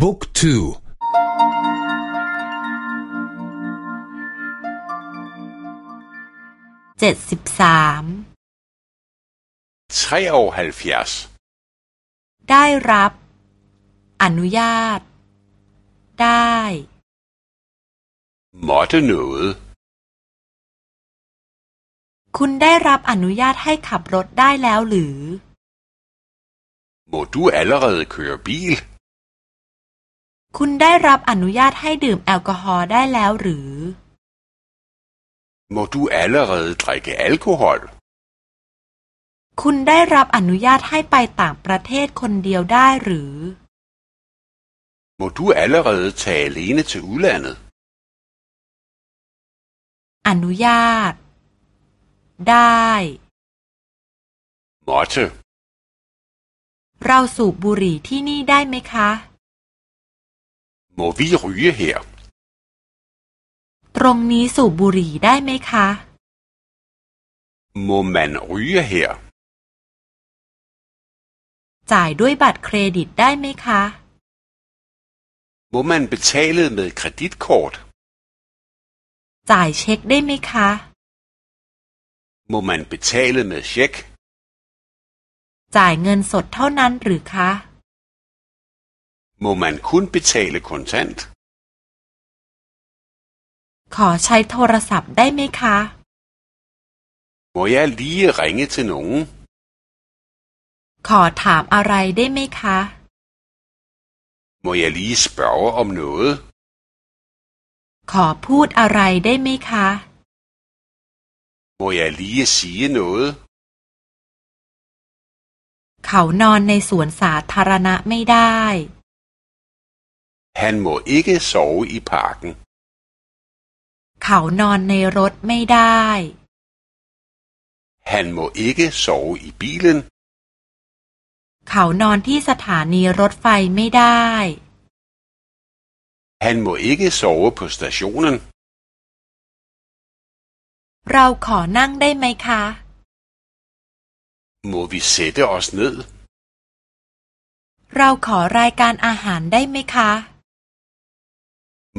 บุ๊กทูเจ็ดสิบสามได้รับ อนุญาต ได้ måtte noget คุณได้รับอนุญาตให้ขับรถได้แล้วหรือ Må du allerede køre bil คุณได้รับอนุญาตให้ดื่มแอลกอฮอล์ได้แล้วหรือ Må du allerede drikke alkohol คุณได้รับอนุญาตให้ไปต่างประเทศคนเดียวได้หรือ Må du allerede tage alene til udlandet อนุญาต ได้ måtte เราสูบบุหรี่ที่นี่ได้ไหมคะ Må vi ryge her ตรงนี้สูบบุหรี่ได้ไหมคะ Må man ryge her จ่ายด้วยบัตรเครดิตได้ไหมคะ Må man betale med kreditkort จ่ายเช็คได้ไหมคะ Må man betale med check จ่ายเงินสดเท่านั้นหรือคะ Må man kun betale kontant ขอใช้โทรศัพท์ได้ไหมคะ Må jeg lige ringe til nogen ขอถามอะไรได้ไหมคะ Må jeg lige spørge om noget ขอพูดอะไรได้ไหมคะ Må jeg lige sige noget เขานอนในสวนสาธารณะไม่ได้ Han må ikke sove i parken เขานอนในรถไม่ได้ Han må ikke sove i bilen เขานอนที่สถานีรถไฟไม่ได้ Han må ikke sove på stationen เราขอนั่งได้ไหมคะ Må vi sætte os ned เราขอรายการอาหารได้ไหมคะ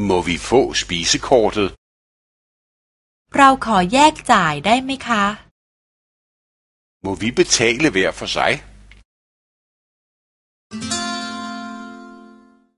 Må vi få spisekortet เราขอแยกจ่ายได้ไหมคะ Må vi betale hver for sig